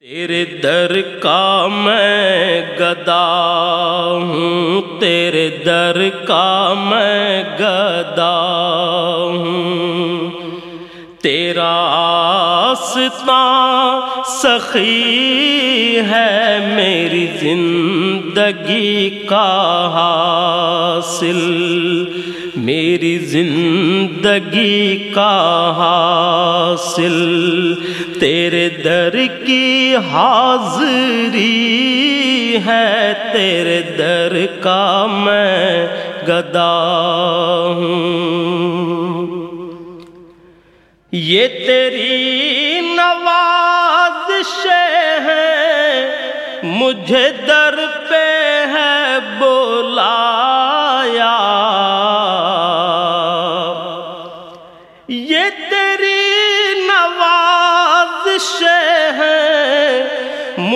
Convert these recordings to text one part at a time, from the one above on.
تیرے در کا میں گدا ہوں، تیرے در کا میں گدا ہوں۔ تیرا آستا سخی ہے میری زندگی کا حاصل، میری زندگی کا حاصل، تیرے در کی حاضری ہے، تیرے در کا میں گدا ہوں۔ یہ تیری نوازشیں ہیں مجھے در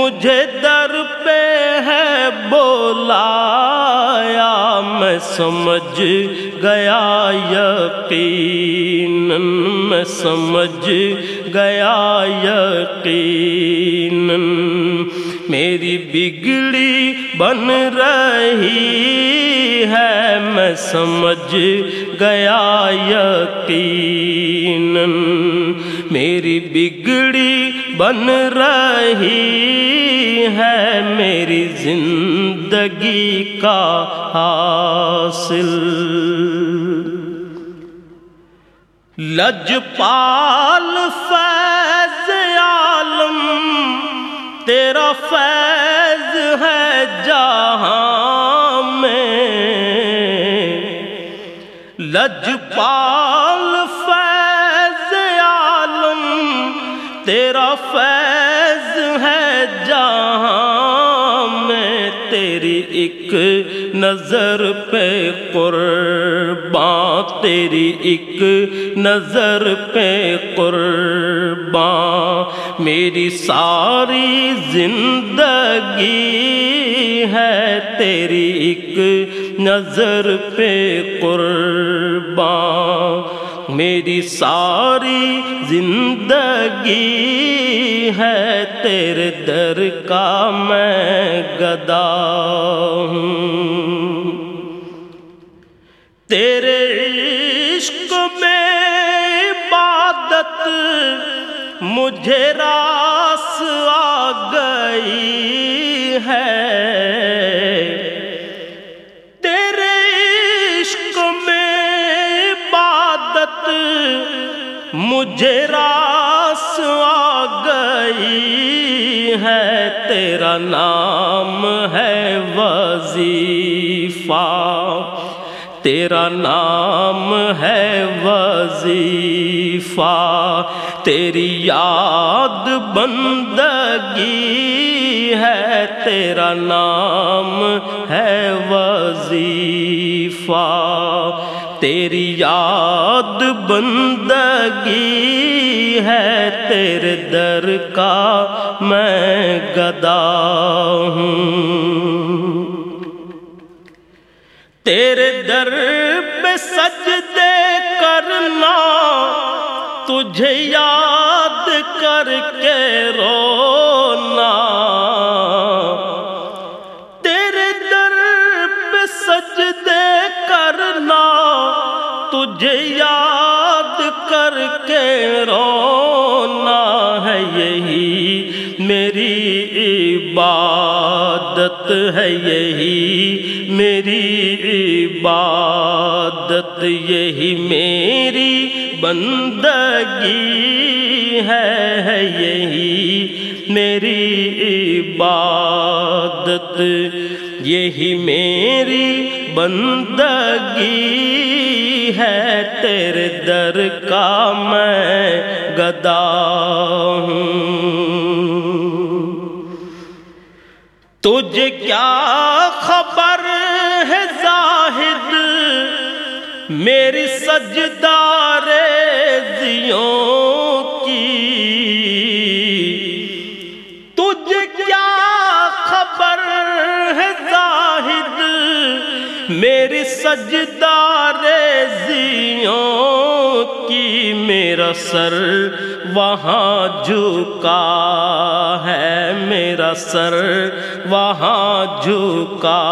مجھے در پہ ہے بولایا میں سمجھ گیا یقین، میں سمجھ گیا یقین۔ میری بگڑی بن رہی ہے، میں سمجھ گیا یقین۔ میری بگڑی بن رہی ہے، میری زندگی کا حاصل۔ لجپال فیض عالم، تیرا فیض ہے جہاں میں۔ لجپال فیض تیرا فیض ہے جہاں میں تیری ایک نظر پہ قرباں تیری ایک نظر پہ قرباں میری ساری زندگی ہے تیری ایک نظر پہ قرباں میری ساری زندگی ہے تیرے در کا میں گدا ہوں۔ تیرے عشق میں عبادت مجھے راس آ گئی ہے۔ مجھے راس آ گئی ہے تیرا نام ہے وظیفہ۔ تیرا نام ہے وظیفہ، تیری یاد بندگی ہے، تیرا نام ہے وظیفہ، تیری یاد بندگی ہے، تیرے در کا میں گدا ہوں۔ تیرے در پہ سجدے کرنا تجھے یاد کر کے رونا۔ تیرے در پہ سجدے کرنا تجھے یاد کر کے رونا ہے یہی میری عبادت ہے یہی، میری عبادت یہی، میری بندگی ہے یہی، میری عبادت یہی، میری بندگی ہے، تیرے در کا میں گدا ہوں۔ تجھے کیا خبر ہے زاہد؟ میری سجدار زیوں کی۔ تجھے کیا خبر ہے زاہد؟ میری سجدار زیوں کی۔ میرا سر وہاں جھکا ہے میرا سر، وہاں جھکا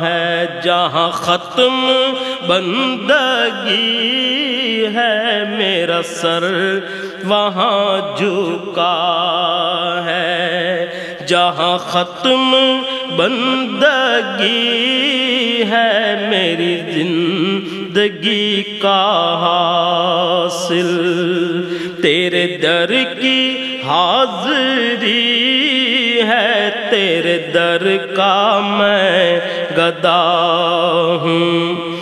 ہے جہاں ختم بندگی ہے میرا سر، وہاں جھکا ہے جہاں ختم بندگی ہے میری زندگی کا حاصل۔ تیرے در کی حاضری ہے، تیرے در کا میں گدا ہوں۔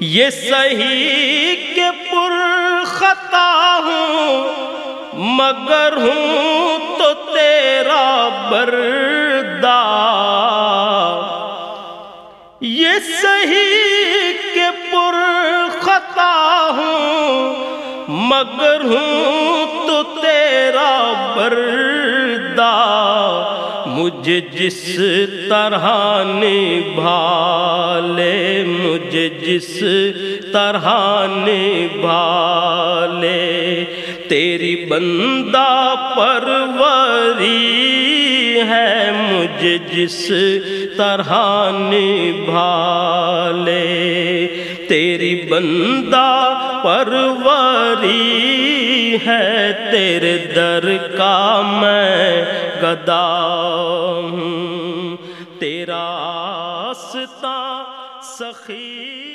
یہ صحیح کہ پر خطا ہوں، مگر ہوں تو تیرا بردا یہ صحیح مگر ہوں تو تیرا بردا مجھے جس طرح نبھالے مجھے جس طرح نبھالے تیری بندہ پروری ہے مجھے جس طرح نبھا لے تیری بندہ پروری ہے، تیرے در کا میں گدا ہوں۔ تیرا آستا سخی